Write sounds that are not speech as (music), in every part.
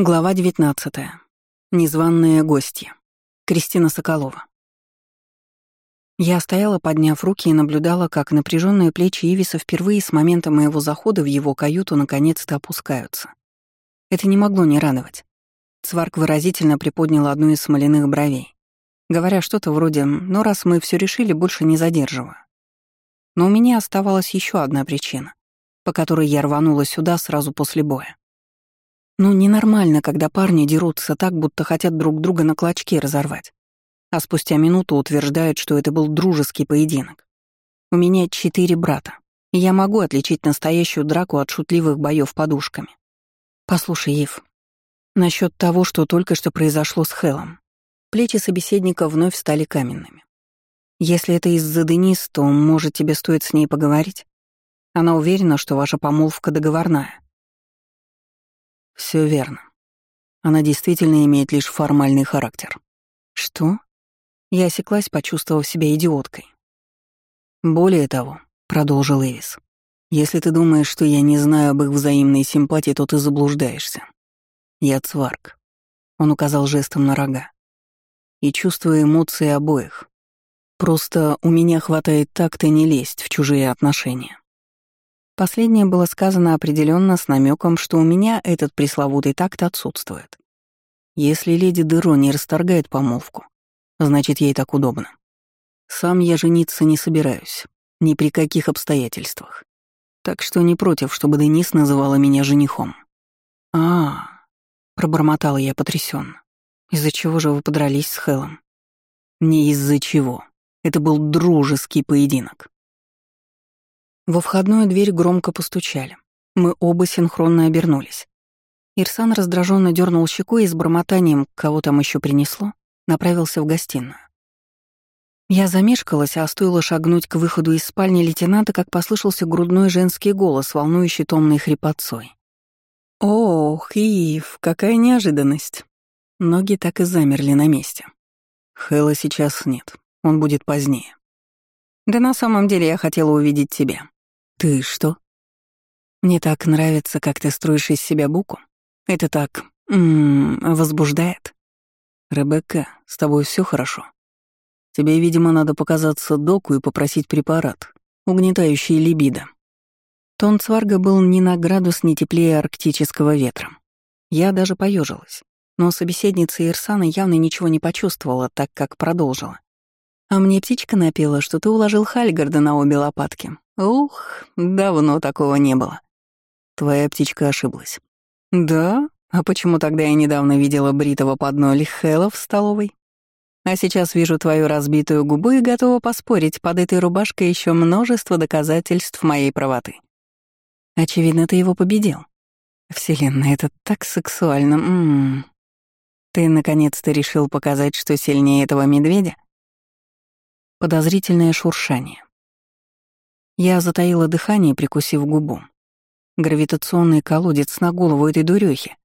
Глава 19. Незваные гости. Кристина Соколова. Я стояла, подняв руки, и наблюдала, как напряженные плечи Ивиса впервые с момента моего захода в его каюту наконец-то опускаются. Это не могло не радовать. Цварк выразительно приподнял одну из смоляных бровей, говоря что-то вроде «ну раз мы все решили, больше не задерживаю». Но у меня оставалась еще одна причина, по которой я рванула сюда сразу после боя. Ну, ненормально, когда парни дерутся так, будто хотят друг друга на клочки разорвать. А спустя минуту утверждают, что это был дружеский поединок. У меня четыре брата, я могу отличить настоящую драку от шутливых боев подушками. Послушай, Ив, насчет того, что только что произошло с Хелом. Плечи собеседника вновь стали каменными. Если это из-за Денис, то, может, тебе стоит с ней поговорить? Она уверена, что ваша помолвка договорная. Все верно. Она действительно имеет лишь формальный характер. Что? Я осеклась, почувствовав себя идиоткой. Более того, продолжил Эвис, если ты думаешь, что я не знаю об их взаимной симпатии, то ты заблуждаешься. Я цварк. Он указал жестом на рога. И чувствую эмоции обоих. Просто у меня хватает так-то не лезть в чужие отношения. Последнее было сказано определенно с намеком, что у меня этот пресловутый такт отсутствует. Если леди Деро не расторгает помолвку, значит, ей так удобно. Сам я жениться не собираюсь, ни при каких обстоятельствах. Так что не против, чтобы Денис называла меня женихом. А, -а, -а пробормотала я потрясенно. Из-за чего же вы подрались с Хелом? Не из-за чего. Это был дружеский поединок. Во входную дверь громко постучали. Мы оба синхронно обернулись. Ирсан раздраженно дернул щекой и с бормотанием, кого там еще принесло, направился в гостиную. Я замешкалась, а стоило шагнуть к выходу из спальни лейтенанта, как послышался грудной женский голос, волнующий томной хрипотцой. «Ох, Ив, какая неожиданность!» Ноги так и замерли на месте. Хэла сейчас нет, он будет позднее. Да на самом деле я хотела увидеть тебя. «Ты что?» «Мне так нравится, как ты строишь из себя буку. Это так... М -м, возбуждает». «Ребекка, с тобой все хорошо. Тебе, видимо, надо показаться доку и попросить препарат, угнетающий либидо». Тон Цварга был ни на градус не теплее арктического ветра. Я даже поежилась, но собеседница Ирсана явно ничего не почувствовала, так как продолжила. «А мне птичка напела, что ты уложил Хальгарда на обе лопатки, Ух, давно такого не было. Твоя птичка ошиблась. Да? А почему тогда я недавно видела бритого под ноль Хэла в столовой? А сейчас вижу твою разбитую губу и готова поспорить, под этой рубашкой еще множество доказательств моей правоты. Очевидно, ты его победил. Вселенная, это так сексуально. М -м -м. Ты наконец-то решил показать, что сильнее этого медведя? Подозрительное шуршание. Я затаила дыхание, прикусив губу. Гравитационный колодец на голову этой дурёхи.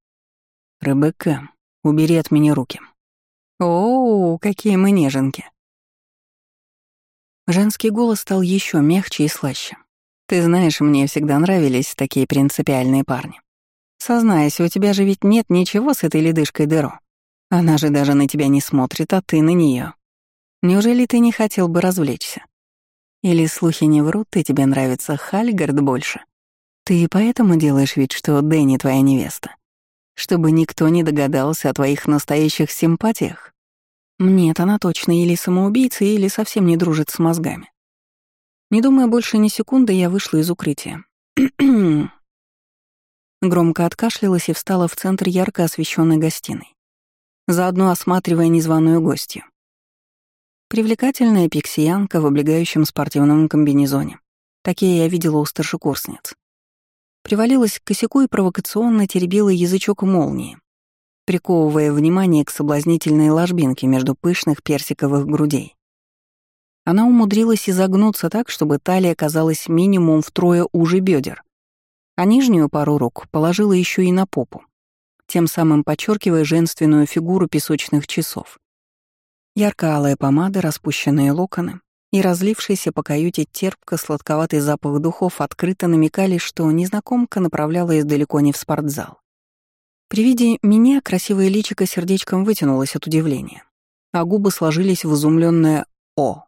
«Ребекка, убери от меня руки». «О, какие мы неженки!» Женский голос стал еще мягче и слаще. «Ты знаешь, мне всегда нравились такие принципиальные парни. Сознайся, у тебя же ведь нет ничего с этой ледышкой Деро. Она же даже на тебя не смотрит, а ты на нее. Неужели ты не хотел бы развлечься?» Или слухи не врут, и тебе нравится Хальгард больше? Ты поэтому делаешь вид, что Дэнни твоя невеста? Чтобы никто не догадался о твоих настоящих симпатиях? Нет, она точно или самоубийца, или совсем не дружит с мозгами. Не думая больше ни секунды, я вышла из укрытия. (clears throat) Громко откашлялась и встала в центр ярко освещенной гостиной, заодно осматривая незваную гостью. Привлекательная пиксиянка в облегающем спортивном комбинезоне. Такие я видела у старшекурсниц. Привалилась к косяку и провокационно теребила язычок молнии, приковывая внимание к соблазнительной ложбинке между пышных персиковых грудей. Она умудрилась изогнуться так, чтобы талия казалась минимум втрое уже бедер, а нижнюю пару рук положила еще и на попу, тем самым подчеркивая женственную фигуру песочных часов. Ярко-алая помада, распущенные локоны и разлившийся по каюте терпко-сладковатый запах духов открыто намекали, что незнакомка направлялась далеко не в спортзал. При виде меня красивое личико сердечком вытянулось от удивления, а губы сложились в изумленное «О».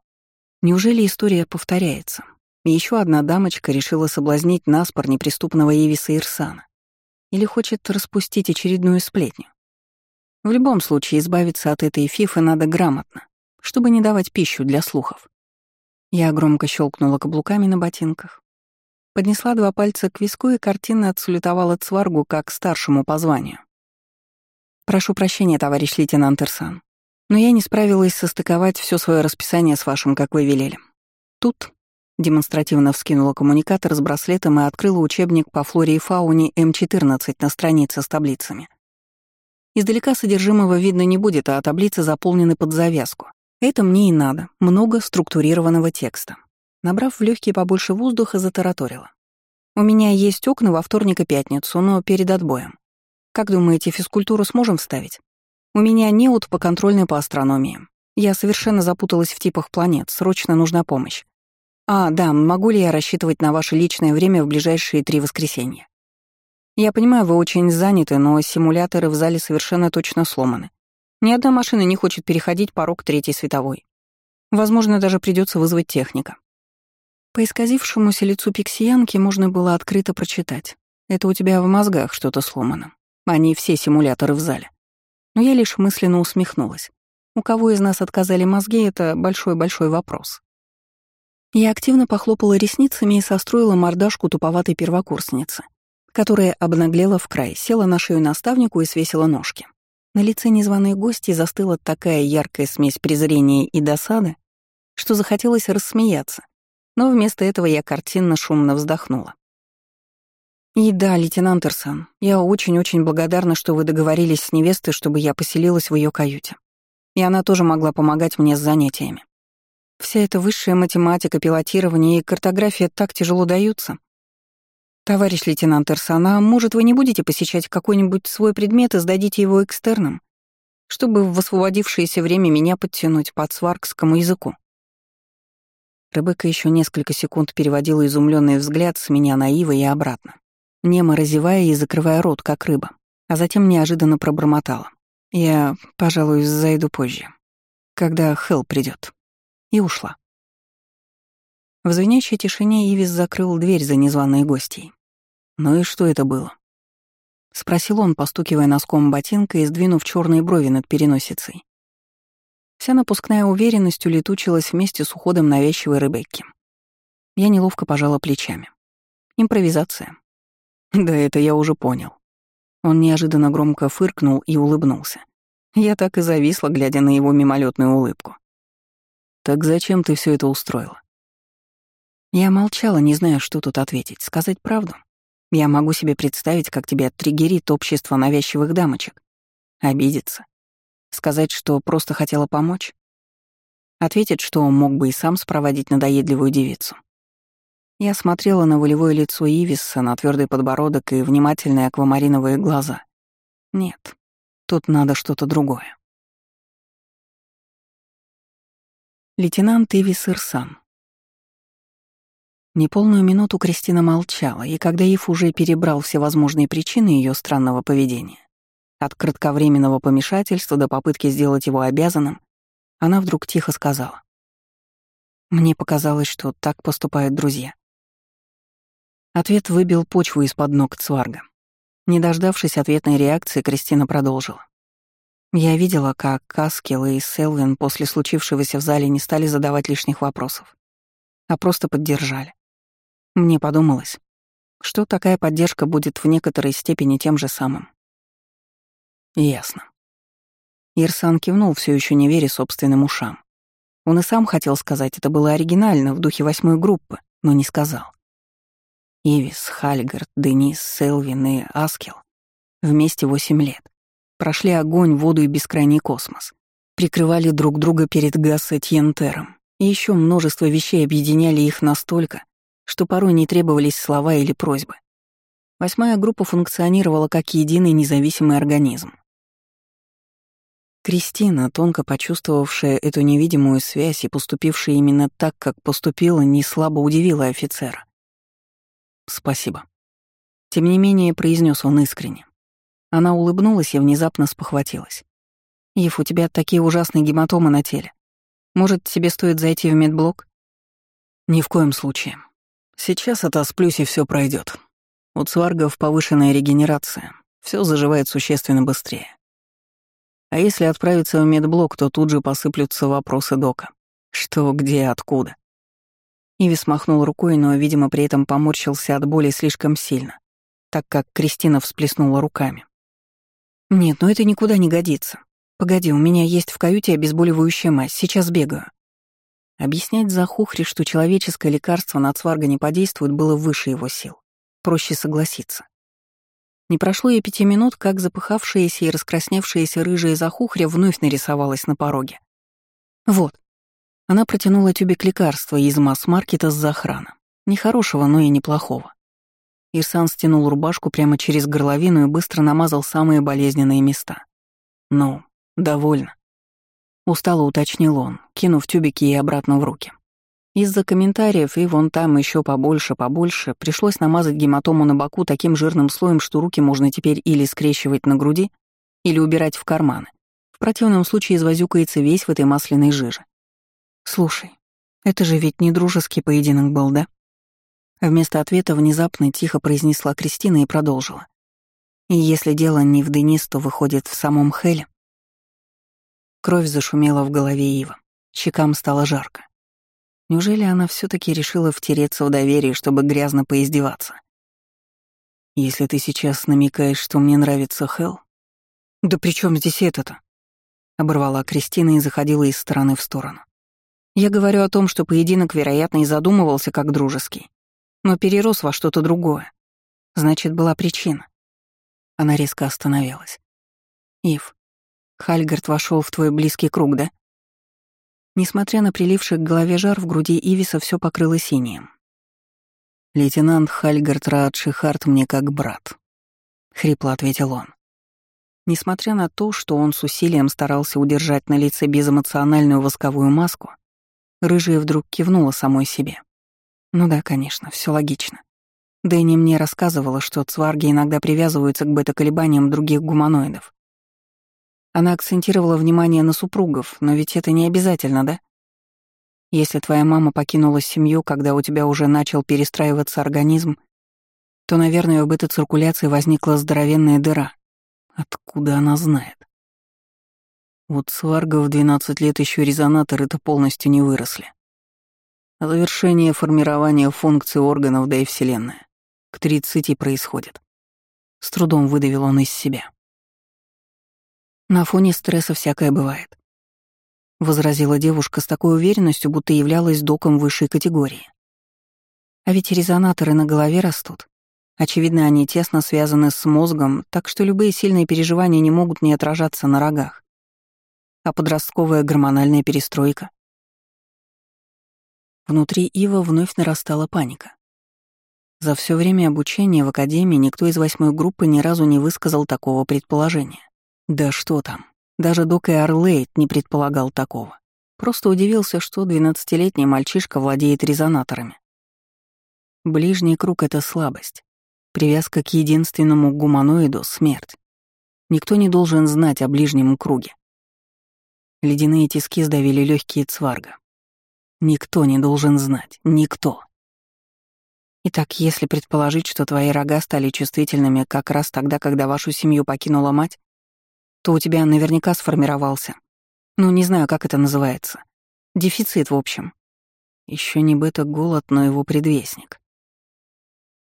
Неужели история повторяется? Еще одна дамочка решила соблазнить наспор неприступного Евиса Ирсана. Или хочет распустить очередную сплетню. В любом случае, избавиться от этой фифы надо грамотно, чтобы не давать пищу для слухов. Я громко щелкнула каблуками на ботинках, поднесла два пальца к виску и картинно отсулетовала Цваргу как старшему по званию. «Прошу прощения, товарищ лейтенант Ирсан, но я не справилась состыковать все свое расписание с вашим, как вы велели. Тут Демонстративно вскинула коммуникатор с браслетом и открыла учебник по флоре и фауне М14 на странице с таблицами. Издалека содержимого видно не будет, а таблицы заполнены под завязку. Это мне и надо. Много структурированного текста. Набрав в легкие побольше воздуха, затараторила. У меня есть окна во вторник и пятницу, но перед отбоем. Как думаете, физкультуру сможем вставить? У меня неуд по контрольной по астрономии. Я совершенно запуталась в типах планет, срочно нужна помощь. А, да, могу ли я рассчитывать на ваше личное время в ближайшие три воскресенья? Я понимаю, вы очень заняты, но симуляторы в зале совершенно точно сломаны. Ни одна машина не хочет переходить порог третьей световой. Возможно, даже придется вызвать техника. По исказившемуся лицу пиксиянки можно было открыто прочитать. Это у тебя в мозгах что-то сломано. Они все симуляторы в зале. Но я лишь мысленно усмехнулась. У кого из нас отказали мозги — это большой-большой вопрос. Я активно похлопала ресницами и состроила мордашку туповатой первокурсницы, которая обнаглела в край, села на шею наставнику и свесила ножки. На лице незваной гости застыла такая яркая смесь презрения и досады, что захотелось рассмеяться, но вместо этого я картинно шумно вздохнула. «И да, лейтенант Ирсан, я очень-очень благодарна, что вы договорились с невестой, чтобы я поселилась в ее каюте. И она тоже могла помогать мне с занятиями. Вся эта высшая математика, пилотирование и картография так тяжело даются. Товарищ лейтенант Эрсана, может, вы не будете посещать какой-нибудь свой предмет и сдадите его экстерном, чтобы в освободившееся время меня подтянуть по сваркскому языку? Ребекка еще несколько секунд переводила изумленный взгляд с меня на Ива и обратно, немо разевая и закрывая рот, как рыба, а затем неожиданно пробормотала. «Я, пожалуй, зайду позже, когда Хелл придет и ушла. В звенящей тишине Ивис закрыл дверь за незваной гостьей. «Ну и что это было?» — спросил он, постукивая носком ботинка и сдвинув черные брови над переносицей. Вся напускная уверенность улетучилась вместе с уходом навязчивой Ребекки. Я неловко пожала плечами. Импровизация. Да это я уже понял. Он неожиданно громко фыркнул и улыбнулся. Я так и зависла, глядя на его мимолетную улыбку. «Так зачем ты все это устроила?» Я молчала, не зная, что тут ответить. Сказать правду? Я могу себе представить, как тебя триггерит общество навязчивых дамочек. Обидеться. Сказать, что просто хотела помочь. Ответить, что мог бы и сам спроводить надоедливую девицу. Я смотрела на волевое лицо Ивиса, на твердый подбородок и внимательные аквамариновые глаза. Нет, тут надо что-то другое. Лейтенант Ивис Ирсан. Неполную минуту Кристина молчала, и когда Ив уже перебрал все возможные причины ее странного поведения, от кратковременного помешательства до попытки сделать его обязанным, она вдруг тихо сказала. «Мне показалось, что так поступают друзья». Ответ выбил почву из-под ног Цварга. Не дождавшись ответной реакции, Кристина продолжила. Я видела, как Каскел и Селвин после случившегося в зале не стали задавать лишних вопросов, а просто поддержали. Мне подумалось, что такая поддержка будет в некоторой степени тем же самым. Ясно. Ирсан кивнул, все еще не веря собственным ушам. Он и сам хотел сказать, это было оригинально, в духе восьмой группы, но не сказал. Ивис, Хальгард, Денис, Селвин и Аскел вместе восемь лет. Прошли огонь, воду и бескрайний космос. Прикрывали друг друга перед Гассетьентером. И еще множество вещей объединяли их настолько, что порой не требовались слова или просьбы. Восьмая группа функционировала как единый независимый организм. Кристина, тонко почувствовавшая эту невидимую связь и поступившая именно так, как поступила, не слабо удивила офицера. «Спасибо». Тем не менее, произнес он искренне. Она улыбнулась и внезапно спохватилась. «Ев, у тебя такие ужасные гематомы на теле. Может, тебе стоит зайти в медблок?» «Ни в коем случае. Сейчас отосплюсь, и все пройдет. У цваргов повышенная регенерация. Все заживает существенно быстрее. А если отправиться в медблок, то тут же посыплются вопросы дока. Что, где, откуда. Иви смахнул рукой, но, видимо, при этом поморщился от боли слишком сильно, так как Кристина всплеснула руками. «Нет, ну это никуда не годится. Погоди, у меня есть в каюте обезболивающая мазь, сейчас бегаю». Объяснять Захухре, что человеческое лекарство на цварга не подействует, было выше его сил. Проще согласиться. Не прошло и пяти минут, как запыхавшаяся и раскрасневшаяся рыжая Захухря вновь нарисовалась на пороге. «Вот». Она протянула тюбик лекарства из масс-маркета с захрана. Нехорошего, но и неплохого. Ирсан стянул рубашку прямо через горловину и быстро намазал самые болезненные места. «Ну, довольно». Устало уточнил он, кинув тюбики ей обратно в руки. Из-за комментариев и вон там еще побольше-побольше пришлось намазать гематому на боку таким жирным слоем, что руки можно теперь или скрещивать на груди, или убирать в карманы. В противном случае извозюкается весь в этой масляной жиже. «Слушай, это же ведь не дружеский поединок был, да?» Вместо ответа внезапно тихо произнесла Кристина и продолжила. «И если дело не в Денис, то выходит в самом Хеле?» Кровь зашумела в голове Ива. Щекам стало жарко. Неужели она все таки решила втереться в доверие, чтобы грязно поиздеваться? «Если ты сейчас намекаешь, что мне нравится Хел...» «Да при чем здесь это-то?» — оборвала Кристина и заходила из стороны в сторону. «Я говорю о том, что поединок, вероятно, и задумывался как дружеский, но перерос во что-то другое. Значит, была причина». Она резко остановилась. «Ив, Хальгард вошел в твой близкий круг, да? Несмотря на приливший к голове жар, в груди Ивиса все покрыло синим. «Лейтенант Хальгард Раадшихарт мне как брат», — хрипло ответил он. Несмотря на то, что он с усилием старался удержать на лице безэмоциональную восковую маску, рыжая вдруг кивнула самой себе. Ну да, конечно, все логично. Дэнни мне рассказывала, что цварги иногда привязываются к бета-колебаниям других гуманоидов. Она акцентировала внимание на супругов, но ведь это не обязательно, да? Если твоя мама покинула семью, когда у тебя уже начал перестраиваться организм, то, наверное, об этой циркуляции возникла здоровенная дыра. Откуда она знает? Вот сварга в 12 лет еще резонаторы-то полностью не выросли. Завершение формирования функций органов, да и Вселенная, к 30 происходит. С трудом выдавил он из себя. На фоне стресса всякое бывает. Возразила девушка с такой уверенностью, будто являлась доком высшей категории. А ведь резонаторы на голове растут. Очевидно, они тесно связаны с мозгом, так что любые сильные переживания не могут не отражаться на рогах. А подростковая гормональная перестройка? Внутри Ива вновь нарастала паника. За все время обучения в Академии никто из восьмой группы ни разу не высказал такого предположения. Да что там, даже Док и не предполагал такого. Просто удивился, что двенадцатилетний мальчишка владеет резонаторами. Ближний круг — это слабость. Привязка к единственному гуманоиду — смерть. Никто не должен знать о ближнем круге. Ледяные тиски сдавили легкие цварга. Никто не должен знать. Никто. Итак, если предположить, что твои рога стали чувствительными как раз тогда, когда вашу семью покинула мать, то у тебя наверняка сформировался. Ну, не знаю, как это называется. Дефицит, в общем. Еще не бета-голод, но его предвестник.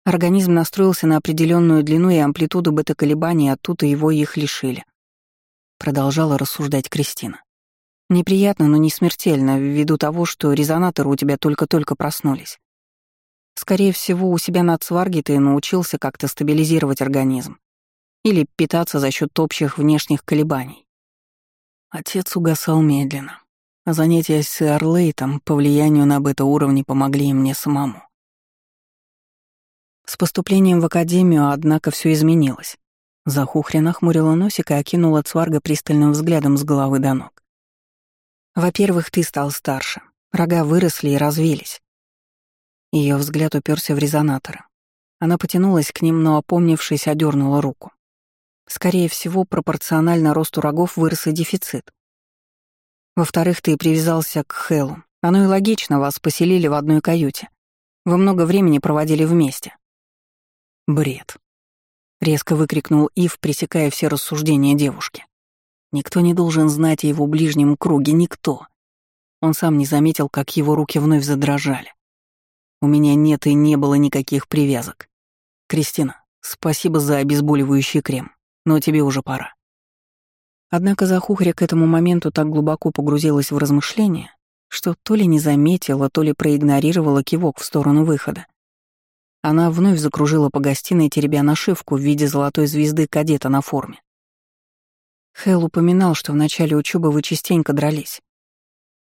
Организм настроился на определенную длину и амплитуду бета-колебаний, оттуда его их лишили. Продолжала рассуждать Кристина. Неприятно, но не смертельно, ввиду того, что резонаторы у тебя только-только проснулись. Скорее всего, у себя на цварге ты научился как-то стабилизировать организм или питаться за счет общих внешних колебаний. Отец угасал медленно, занятия с Эрлейтом по влиянию на бета-уровни помогли и мне самому. С поступлением в академию, однако, все изменилось. Захухря нахмурила носик и окинула Цварга пристальным взглядом с головы до ног. «Во-первых, ты стал старше. Рога выросли и развились». Ее взгляд уперся в резонаторы. Она потянулась к ним, но, опомнившись, одернула руку. Скорее всего, пропорционально росту рогов вырос и дефицит. Во-вторых, ты привязался к Хэллу. Оно и логично, вас поселили в одной каюте. Вы много времени проводили вместе. Бред. Резко выкрикнул Ив, пресекая все рассуждения девушки. Никто не должен знать о его ближнем круге, никто. Он сам не заметил, как его руки вновь задрожали. У меня нет и не было никаких привязок. Кристина, спасибо за обезболивающий крем, но тебе уже пора. Однако Захухря к этому моменту так глубоко погрузилась в размышления, что то ли не заметила, то ли проигнорировала кивок в сторону выхода. Она вновь закружила по гостиной, теребя нашивку в виде золотой звезды кадета на форме. Хэл упоминал, что в начале учебы вы частенько дрались.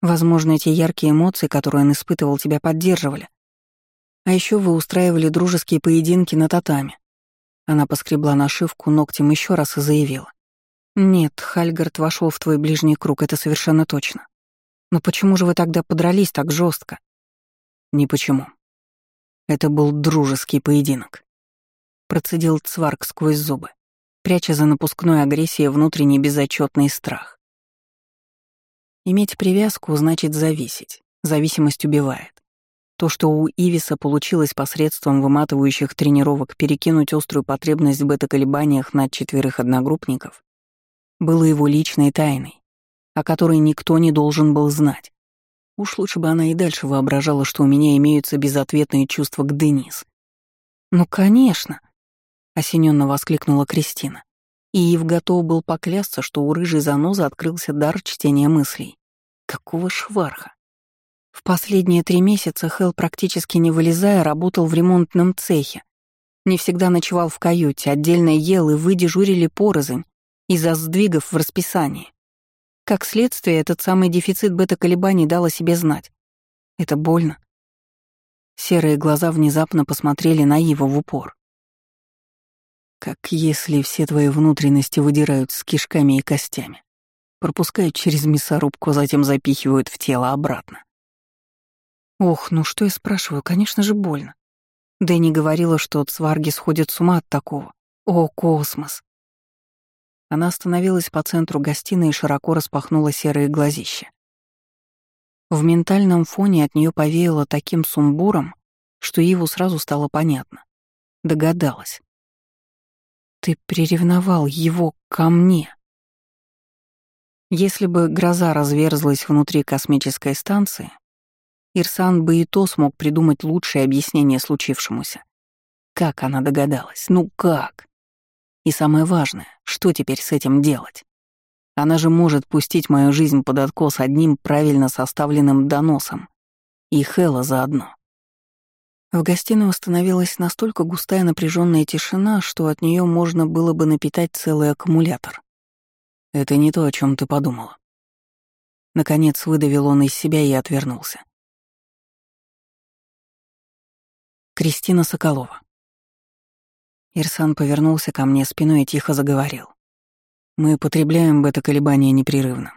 Возможно, эти яркие эмоции, которые он испытывал, тебя поддерживали. А еще вы устраивали дружеские поединки на татами. Она поскребла нашивку ногтем еще раз и заявила. «Нет, Хальгард вошел в твой ближний круг, это совершенно точно. Но почему же вы тогда подрались так жестко? «Не почему. Это был дружеский поединок», — процедил Цварк сквозь зубы, пряча за напускной агрессией внутренний безотчетный страх. Иметь привязку значит зависеть. Зависимость убивает. То, что у Ивиса получилось посредством выматывающих тренировок перекинуть острую потребность в бета-колебаниях на четверых одногруппников, было его личной тайной, о которой никто не должен был знать. Уж лучше бы она и дальше воображала, что у меня имеются безответные чувства к Денис. «Ну, конечно!» — осененно воскликнула Кристина. И Ив готов был поклясться, что у рыжей занозы открылся дар чтения мыслей. Какого шварха? В последние три месяца Хелл, практически не вылезая, работал в ремонтном цехе. Не всегда ночевал в каюте, отдельно ел, и вы дежурили порознь из-за сдвигов в расписании. Как следствие, этот самый дефицит бета-колебаний дал о себе знать. Это больно. Серые глаза внезапно посмотрели на Ива в упор. Как если все твои внутренности выдирают с кишками и костями, пропускают через мясорубку, затем запихивают в тело обратно. Ох, ну что я спрашиваю, конечно же больно. Дэнни говорила, что цварги сходят с ума от такого. О, космос. Она остановилась по центру гостиной и широко распахнула серые глазища. В ментальном фоне от нее повеяло таким сумбуром, что Иву сразу стало понятно. Догадалась. Ты приревновал его ко мне. Если бы гроза разверзлась внутри космической станции, Ирсан бы и то смог придумать лучшее объяснение случившемуся. Как она догадалась? Ну как? И самое важное, что теперь с этим делать? Она же может пустить мою жизнь под откос одним правильно составленным доносом. И Хэлла заодно. В гостиной установилась настолько густая напряженная тишина, что от нее можно было бы напитать целый аккумулятор. Это не то, о чем ты подумала. Наконец выдавил он из себя и отвернулся. Кристина Соколова. Ирсан повернулся ко мне спиной и тихо заговорил. Мы потребляем бета-колебания непрерывно.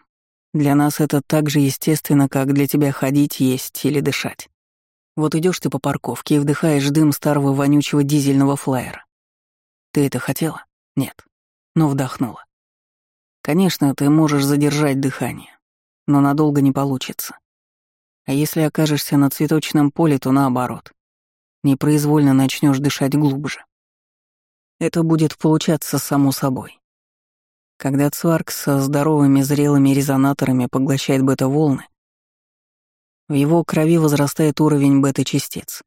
Для нас это так же естественно, как для тебя ходить, есть или дышать. Вот идешь ты по парковке и вдыхаешь дым старого вонючего дизельного флайера. Ты это хотела? Нет. Но вдохнула. Конечно, ты можешь задержать дыхание, но надолго не получится. А если окажешься на цветочном поле, то наоборот. Непроизвольно начнешь дышать глубже. Это будет получаться само собой. Когда цварк со здоровыми зрелыми резонаторами поглощает бета-волны, в его крови возрастает уровень бета-частиц.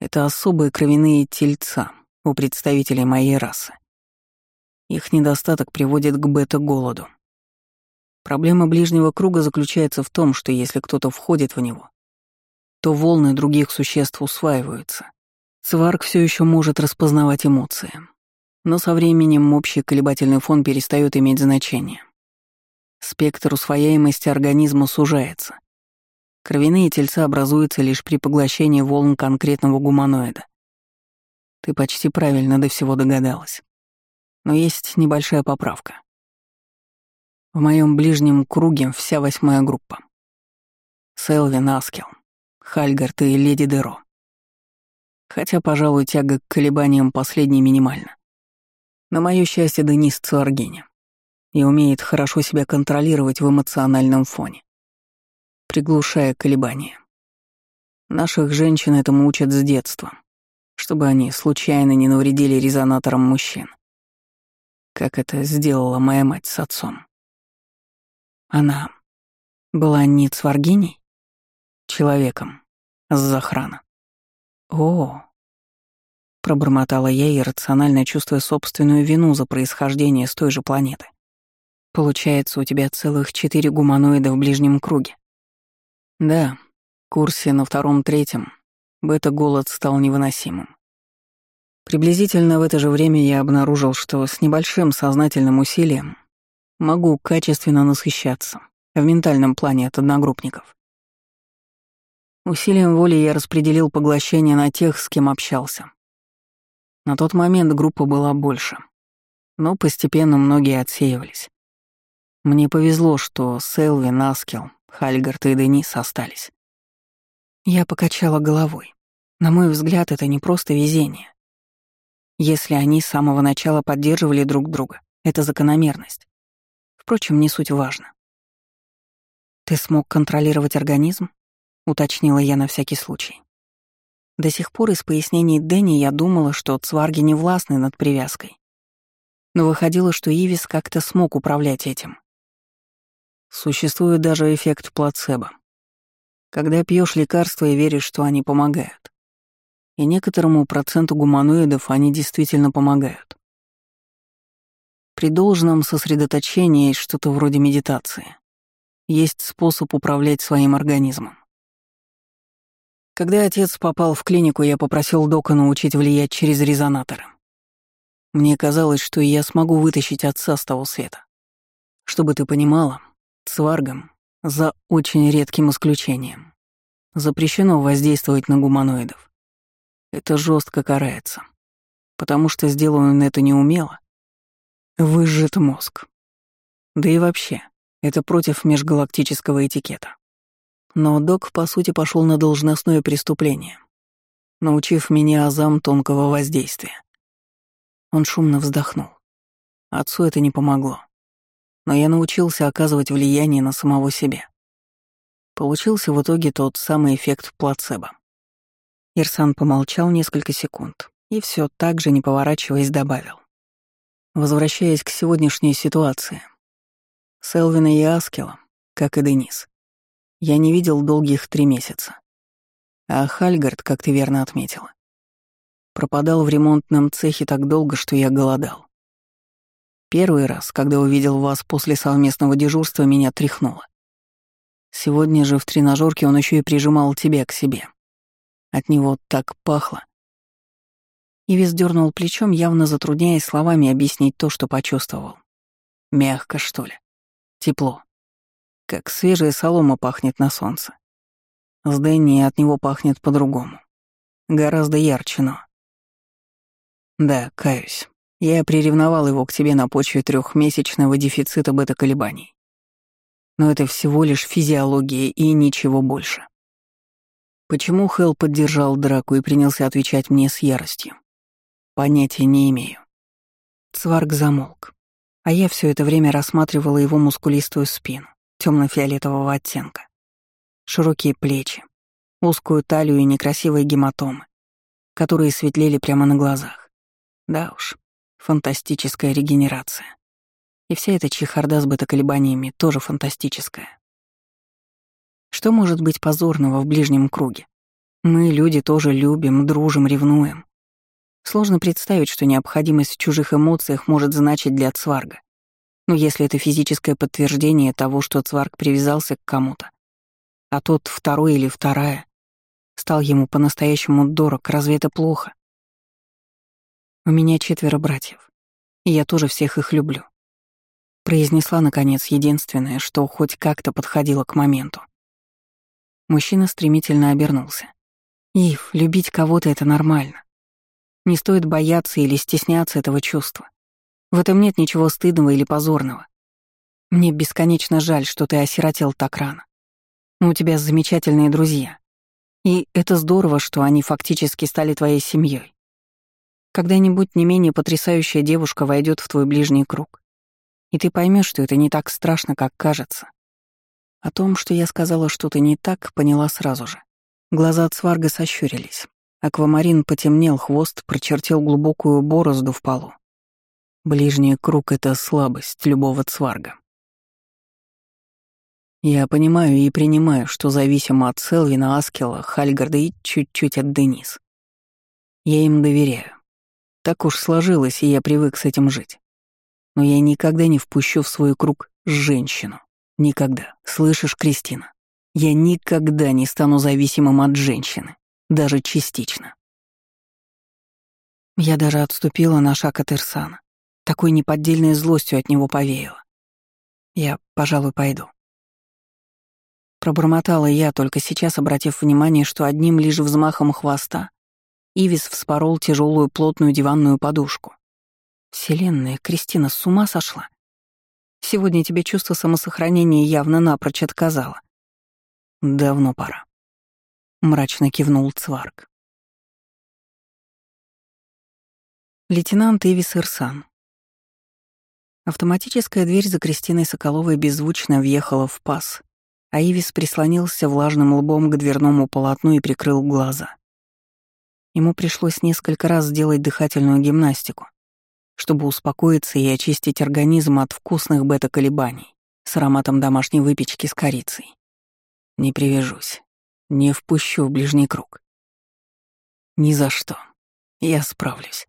Это особые кровяные тельца у представителей моей расы. Их недостаток приводит к бета-голоду. Проблема ближнего круга заключается в том, что если кто-то входит в него, то волны других существ усваиваются. Сварк все еще может распознавать эмоции, но со временем общий колебательный фон перестает иметь значение. Спектр усвояемости организма сужается, Кровяные тельца образуются лишь при поглощении волн конкретного гуманоида. Ты почти правильно до всего догадалась. Но есть небольшая поправка. В моем ближнем круге вся восьмая группа. Селвин Аскел, Хальгард и Леди Деро. Хотя, пожалуй, тяга к колебаниям последней минимальна. На моё счастье, Денис Цуаргини и умеет хорошо себя контролировать в эмоциональном фоне, приглушая колебания. Наших женщин этому учат с детства, чтобы они случайно не навредили резонаторам мужчин. Как это сделала моя мать с отцом. Она была не Цваргиней? Человеком. С захрана. О, пробормотала я, иррационально чувствуя собственную вину за происхождение с той же планеты. Получается, у тебя целых четыре гуманоида в ближнем круге. Да, в курсе на втором-третьем бета-голод стал невыносимым. Приблизительно в это же время я обнаружил, что с небольшим сознательным усилием могу качественно насыщаться в ментальном плане от одногруппников. Усилием воли я распределил поглощение на тех, с кем общался. На тот момент группа была больше, но постепенно многие отсеивались. Мне повезло, что Селви, Наскел, Хальгард и Денис остались. Я покачала головой. На мой взгляд, это не просто везение. Если они с самого начала поддерживали друг друга, это закономерность. Впрочем, не суть важно. «Ты смог контролировать организм?» — уточнила я на всякий случай. До сих пор из пояснений Дэнни я думала, что цварги не властны над привязкой. Но выходило, что Ивис как-то смог управлять этим. Существует даже эффект плацебо. Когда пьешь лекарства и веришь, что они помогают. И некоторому проценту гуманоидов они действительно помогают. При должном сосредоточении есть что-то вроде медитации. Есть способ управлять своим организмом. Когда отец попал в клинику, я попросил Дока научить влиять через резонаторы. Мне казалось, что я смогу вытащить отца с того света. Чтобы ты понимала, сваргам, за очень редким исключением, запрещено воздействовать на гуманоидов. Это жестко карается, потому что сделано это неумело. Выжжет мозг. Да и вообще, это против межгалактического этикета. Но док, по сути, пошел на должностное преступление, научив меня азам тонкого воздействия. Он шумно вздохнул. Отцу это не помогло. Но я научился оказывать влияние на самого себя. Получился в итоге тот самый эффект плацебо. Ирсан помолчал несколько секунд и все так же, не поворачиваясь, добавил. Возвращаясь к сегодняшней ситуации. Селвина и Аскела, как и Денис, я не видел долгих три месяца. А Хальгард, как ты верно отметила, пропадал в ремонтном цехе так долго, что я голодал. Первый раз, когда увидел вас после совместного дежурства, меня тряхнуло. Сегодня же в тренажерке он еще и прижимал тебя к себе. От него так пахло. Ивис дернул плечом, явно затрудняясь словами объяснить то, что почувствовал. Мягко, что ли? Тепло как свежая солома пахнет на солнце. С Дэнни от него пахнет по-другому. Гораздо ярче, но... Да, каюсь. Я приревновал его к тебе на почве трехмесячного дефицита бета-колебаний. Но это всего лишь физиология и ничего больше. Почему Хелл поддержал драку и принялся отвечать мне с яростью? Понятия не имею. Цварг замолк, а я все это время рассматривала его мускулистую спину темно-фиолетового оттенка. Широкие плечи, узкую талию и некрасивые гематомы, которые светлели прямо на глазах. Да уж, фантастическая регенерация. И вся эта чехарда с бета-колебаниями тоже фантастическая. Что может быть позорного в ближнем круге? Мы, люди, тоже любим, дружим, ревнуем. Сложно представить, что необходимость в чужих эмоциях может значить для Цварга. Но если это физическое подтверждение того, что Цварк привязался к кому-то, а тот второй или вторая стал ему по-настоящему дорог, разве это плохо? У меня четверо братьев, и я тоже всех их люблю. Произнесла, наконец, единственное, что хоть как-то подходило к моменту. Мужчина стремительно обернулся. «Ив, любить кого-то — это нормально. Не стоит бояться или стесняться этого чувства. В этом нет ничего стыдного или позорного. Мне бесконечно жаль, что ты осиротел так рано. Но у тебя замечательные друзья. И это здорово, что они фактически стали твоей семьей. Когда-нибудь не менее потрясающая девушка войдет в твой ближний круг, и ты поймешь, что это не так страшно, как кажется. О том, что я сказала что-то не так, поняла сразу же. Глаза от сварга сощурились. Аквамарин потемнел, хвост прочертил глубокую борозду в полу. Ближний круг — это слабость любого цварга. Я понимаю и принимаю, что зависимо от Селвина, Аскела, Хальгарда и чуть-чуть от Денис. Я им доверяю. Так уж сложилось, и я привык с этим жить. Но я никогда не впущу в свой круг женщину. Никогда. Слышишь, Кристина? Я никогда не стану зависимым от женщины. Даже частично. Я даже отступила на шаг от Ирсана. Такой неподдельной злостью от него повеяло. Я, пожалуй, пойду. Пробормотала я, только сейчас обратив внимание, что одним лишь взмахом хвоста Ивис вспорол тяжелую плотную диванную подушку. Вселенная, Кристина с ума сошла. Сегодня тебе чувство самосохранения явно напрочь отказало. Давно пора. Мрачно кивнул Цварк. Лейтенант Ивис Ирсан. Автоматическая дверь за Кристиной Соколовой беззвучно въехала в паз, а Ивис прислонился влажным лбом к дверному полотну и прикрыл глаза. Ему пришлось несколько раз сделать дыхательную гимнастику, чтобы успокоиться и очистить организм от вкусных бета-колебаний с ароматом домашней выпечки с корицей. Не привяжусь, не впущу в ближний круг. Ни за что. Я справлюсь.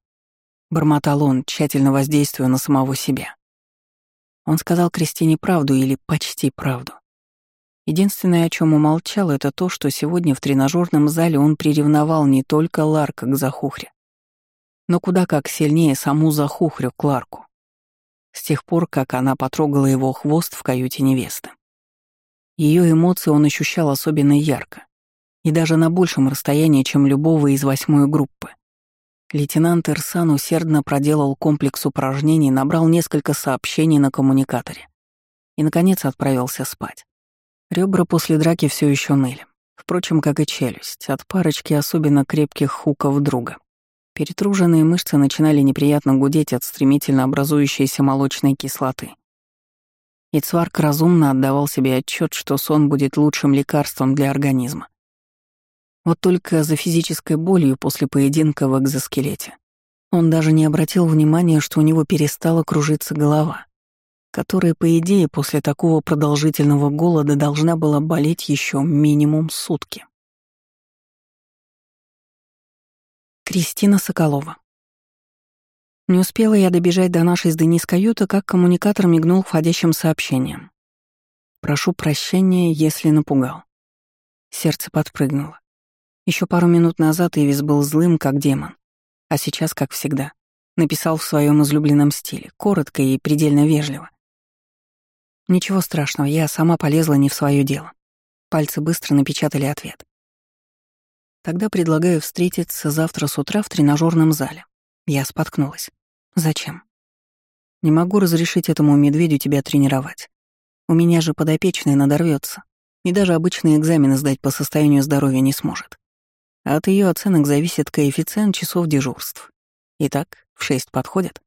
Бормотал он, тщательно воздействуя на самого себя. Он сказал Кристине правду или почти правду. Единственное, о чем умолчал, это то, что сегодня в тренажерном зале он приревновал не только Ларка к Захухре, но куда как сильнее саму Захухрю к Ларку. С тех пор, как она потрогала его хвост в каюте невесты. Ее эмоции он ощущал особенно ярко, и даже на большем расстоянии, чем любого из восьмой группы. Лейтенант Ирсан усердно проделал комплекс упражнений, набрал несколько сообщений на коммуникаторе и, наконец, отправился спать. Ребра после драки все еще ныли. Впрочем, как и челюсть, от парочки особенно крепких хуков друга. Перетруженные мышцы начинали неприятно гудеть от стремительно образующейся молочной кислоты. И Цварк разумно отдавал себе отчет, что сон будет лучшим лекарством для организма. Вот только за физической болью после поединка в экзоскелете он даже не обратил внимания, что у него перестала кружиться голова которая, по идее, после такого продолжительного голода должна была болеть еще минимум сутки. Кристина Соколова Не успела я добежать до нашей с Денис каюты, как коммуникатор мигнул входящим сообщением. «Прошу прощения, если напугал». Сердце подпрыгнуло. Еще пару минут назад Ивис был злым, как демон, а сейчас, как всегда, написал в своем излюбленном стиле, коротко и предельно вежливо. Ничего страшного, я сама полезла не в свое дело. Пальцы быстро напечатали ответ. Тогда предлагаю встретиться завтра с утра в тренажерном зале. Я споткнулась. Зачем? Не могу разрешить этому медведю тебя тренировать. У меня же подопечный надорвется, и даже обычные экзамены сдать по состоянию здоровья не сможет. А от ее оценок зависит коэффициент часов дежурств. Итак, в шесть подходит?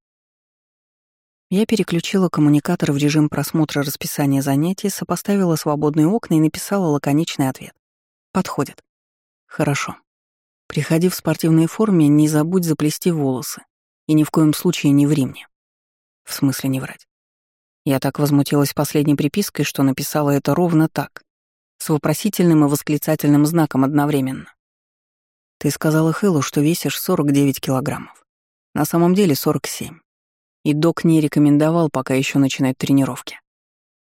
Я переключила коммуникатор в режим просмотра расписания занятий, сопоставила свободные окна и написала лаконичный ответ. Подходит. Хорошо. Приходи в спортивной форме, не забудь заплести волосы. И ни в коем случае не ври мне. В смысле не врать. Я так возмутилась последней припиской, что написала это ровно так, с вопросительным и восклицательным знаком одновременно. Ты сказала Хэллу, что весишь 49 килограммов. На самом деле 47. И док не рекомендовал пока еще начинать тренировки.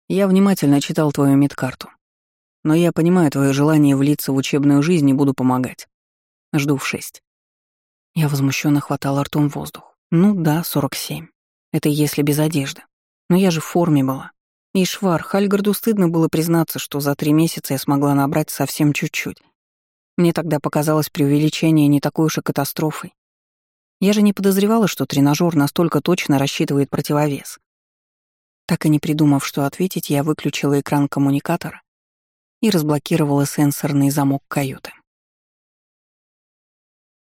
Я внимательно читал твою медкарту. Но я понимаю твое желание влиться в учебную жизнь и буду помогать. Жду в шесть. Я возмущенно хватала ртом воздух. Ну да, 47. Это если без одежды. Но я же в форме была. И швар, Хальгарду стыдно было признаться, что за три месяца я смогла набрать совсем чуть-чуть. Мне тогда показалось преувеличение не такой уж и катастрофой. Я же не подозревала, что тренажер настолько точно рассчитывает противовес. Так и не придумав, что ответить, я выключила экран коммуникатора и разблокировала сенсорный замок каюты.